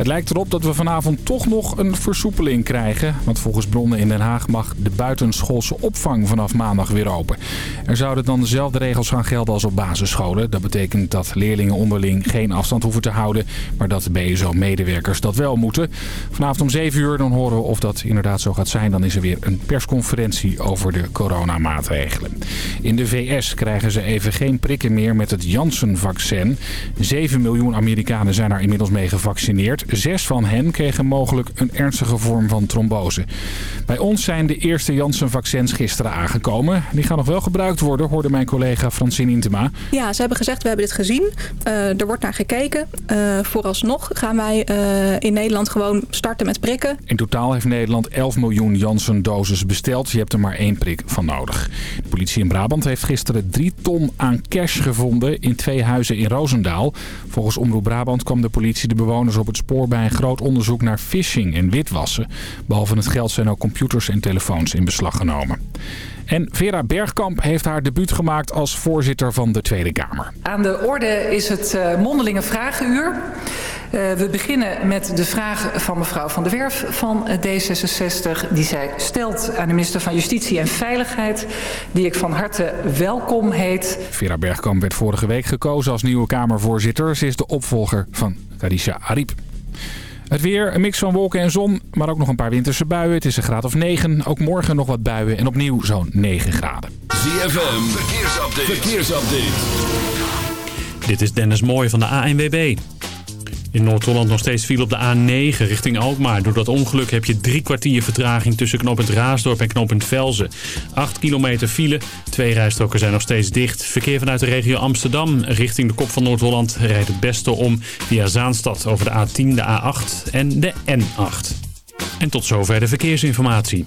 Het lijkt erop dat we vanavond toch nog een versoepeling krijgen. Want volgens bronnen in Den Haag mag de buitenschoolse opvang vanaf maandag weer open. Er zouden dan dezelfde regels gaan gelden als op basisscholen. Dat betekent dat leerlingen onderling geen afstand hoeven te houden. Maar dat de BSO-medewerkers dat wel moeten. Vanavond om 7 uur dan horen we of dat inderdaad zo gaat zijn. Dan is er weer een persconferentie over de coronamaatregelen. In de VS krijgen ze even geen prikken meer met het Janssen-vaccin. 7 miljoen Amerikanen zijn er inmiddels mee gevaccineerd. Zes van hen kregen mogelijk een ernstige vorm van trombose. Bij ons zijn de eerste Janssen-vaccins gisteren aangekomen. Die gaan nog wel gebruikt worden, hoorde mijn collega Francine Intema. Ja, ze hebben gezegd, we hebben dit gezien. Uh, er wordt naar gekeken. Uh, vooralsnog gaan wij uh, in Nederland gewoon starten met prikken. In totaal heeft Nederland 11 miljoen Janssen-doses besteld. Je hebt er maar één prik van nodig. De politie in Brabant heeft gisteren drie ton aan cash gevonden in twee huizen in Roosendaal. Volgens Omroep Brabant kwam de politie de bewoners op het spoor bij een groot onderzoek naar phishing en witwassen. Behalve het geld zijn ook computers en telefoons in beslag genomen. En Vera Bergkamp heeft haar debuut gemaakt als voorzitter van de Tweede Kamer. Aan de orde is het uh, mondelinge vragenuur. Uh, we beginnen met de vraag van mevrouw Van der Werf van D66... die zij stelt aan de minister van Justitie en Veiligheid... die ik van harte welkom heet. Vera Bergkamp werd vorige week gekozen als nieuwe Kamervoorzitter. Ze is de opvolger van Kadisha Ariep. Het weer, een mix van wolken en zon, maar ook nog een paar winterse buien. Het is een graad of 9. Ook morgen nog wat buien en opnieuw zo'n 9 graden. ZFM, verkeersupdate. verkeersupdate. Dit is Dennis Mooij van de ANWB. In Noord-Holland nog steeds viel op de A9 richting Alkmaar. Door dat ongeluk heb je drie kwartier vertraging tussen knooppunt Raasdorp en knooppunt Velzen. 8 kilometer file, twee rijstroken zijn nog steeds dicht. Verkeer vanuit de regio Amsterdam richting de kop van Noord-Holland rijdt het beste om via Zaanstad over de A10, de A8 en de N8. En tot zover de verkeersinformatie.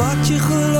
Wat je gelooft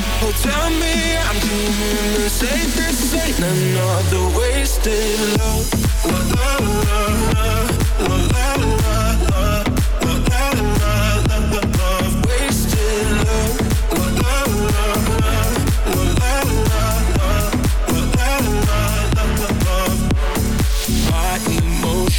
Oh, tell me I'm doing the safest. Ain't another wasted love. La la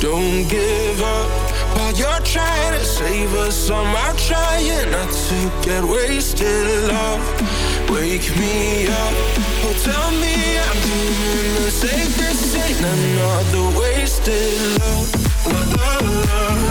Don't give up while you're trying to save us. I'm trying not to get wasted. Love, wake me up. Oh, tell me I'm doing the safest. Ain't another wasted love. La la la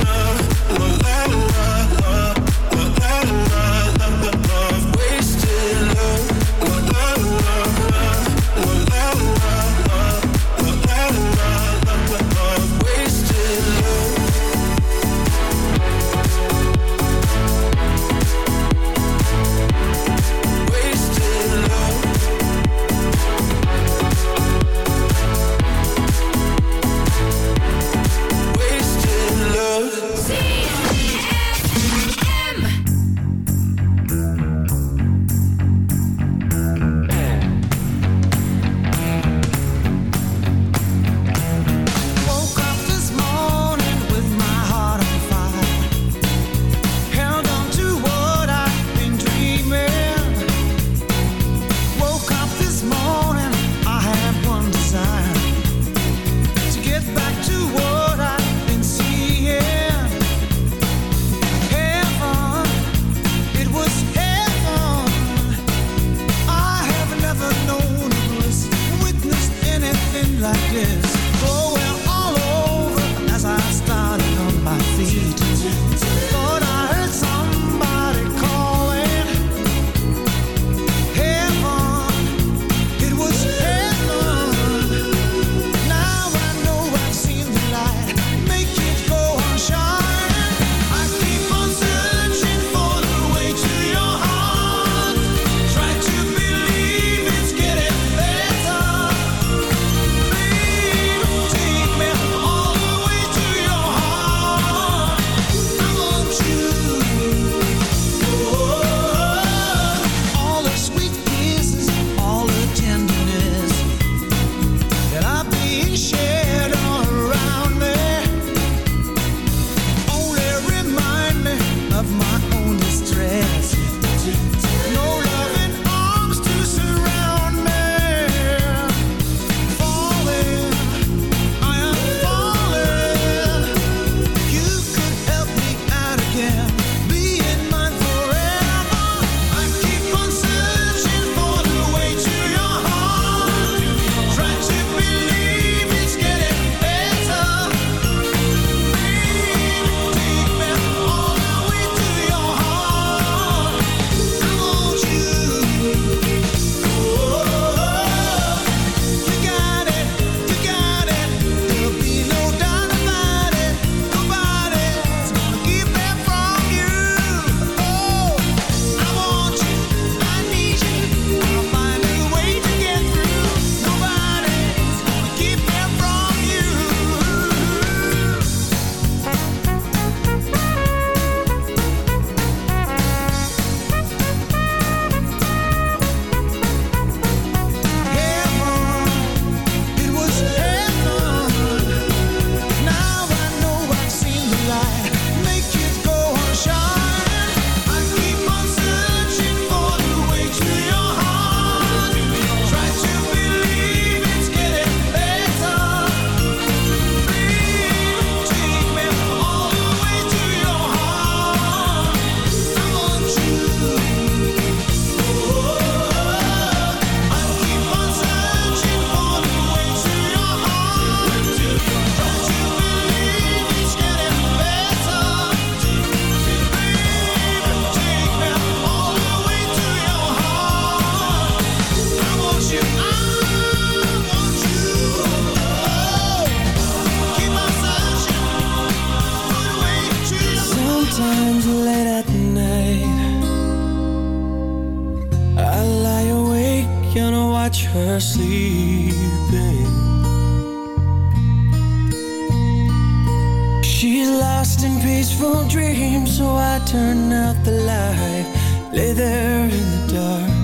in peaceful dreams, so I turn out the light, lay there in the dark.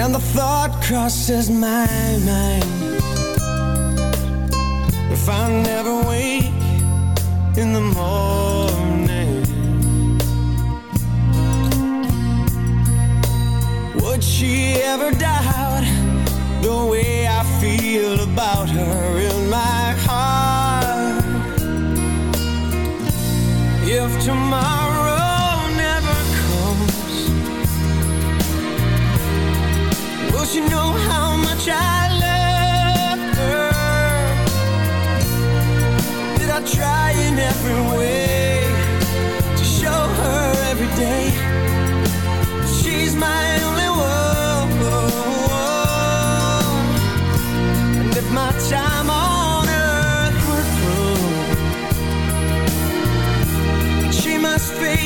And the thought crosses my mind If I never wake in the morning Would she ever doubt the way I feel about her in my every way to show her every day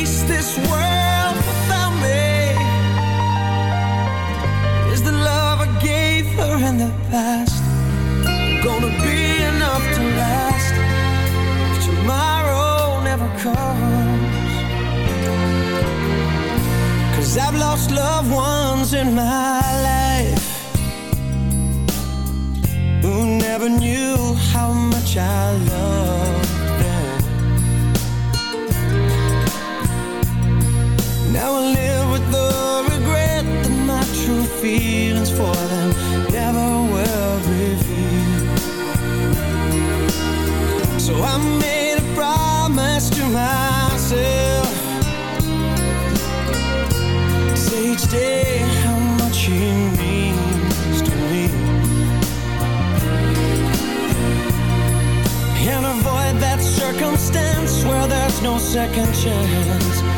face this world without me. Is the love I gave her in the past gonna be enough to last tomorrow never comes? Cause I've lost loved ones in my life who never knew how much I loved for them never will reveal. So I made a promise to myself. Say each day how much he means to me. And avoid that circumstance where there's no second chance.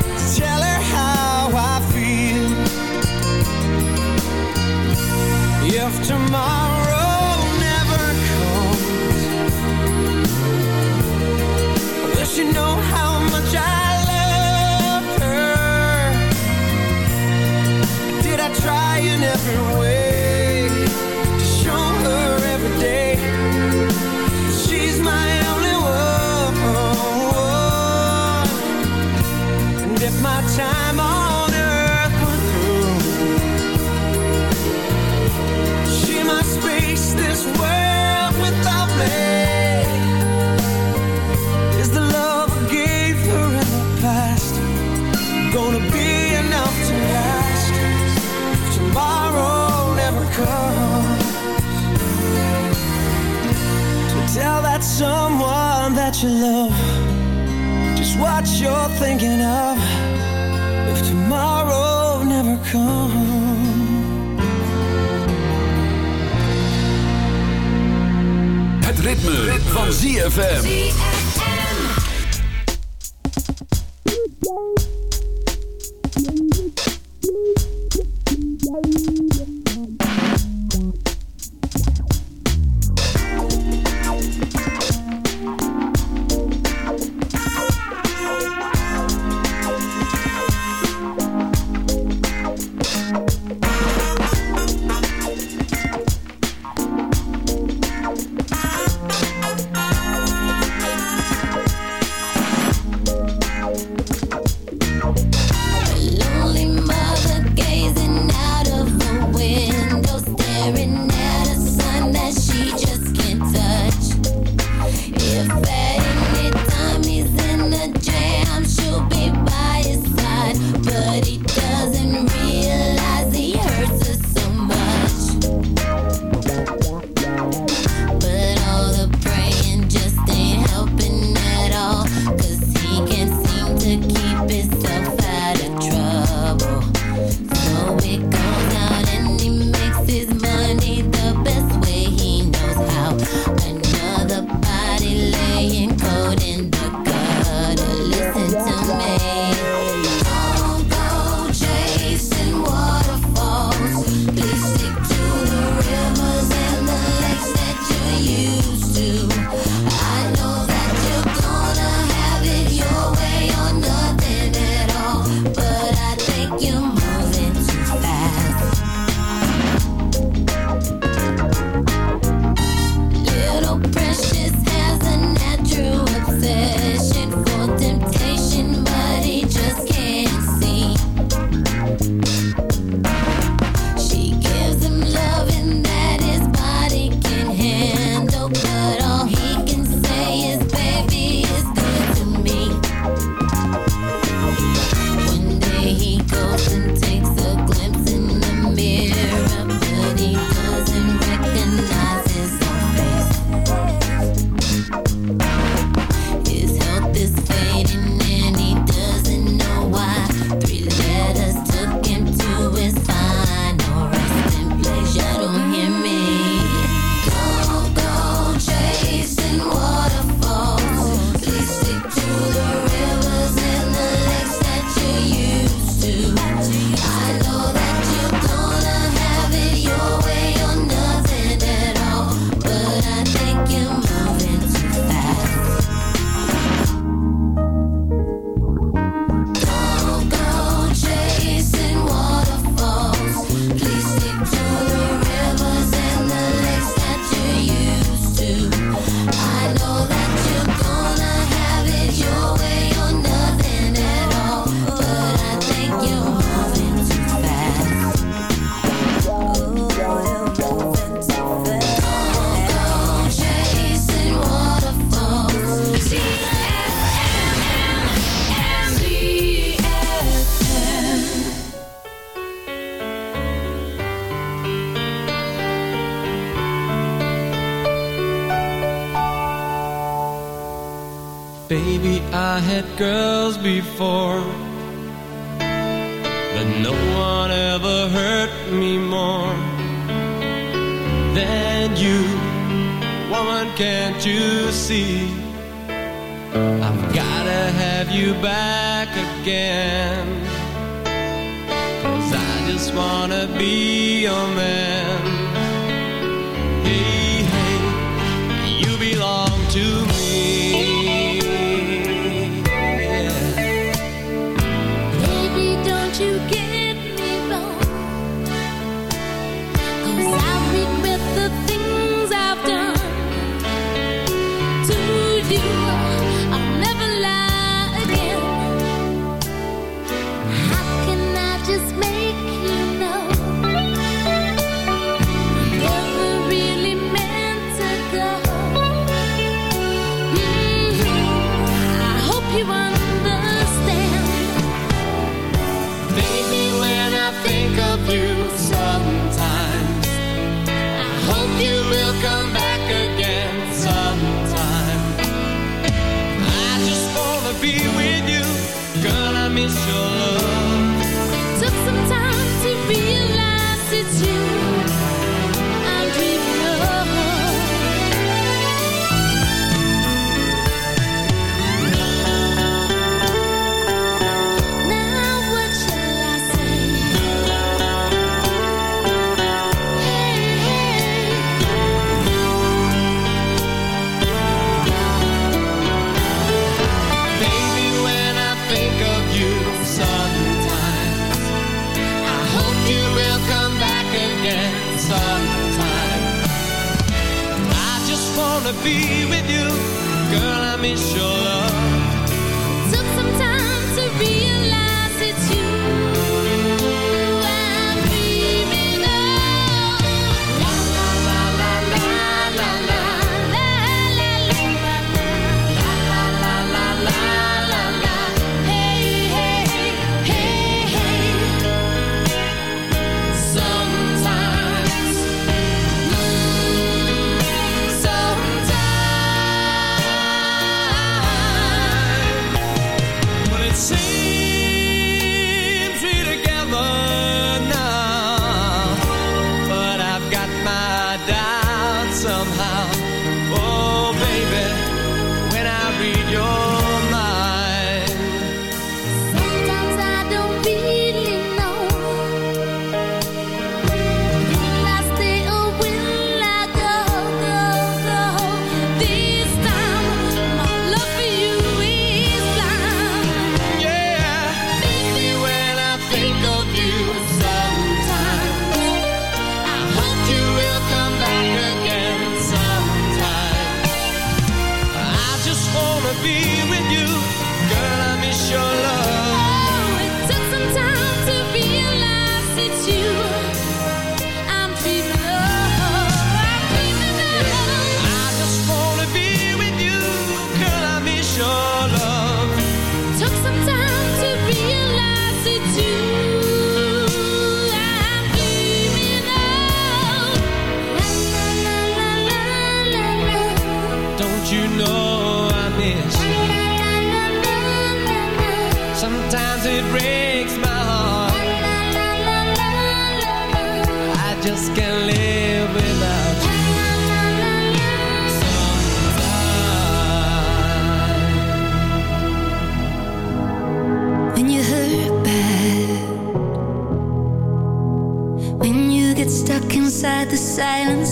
Silence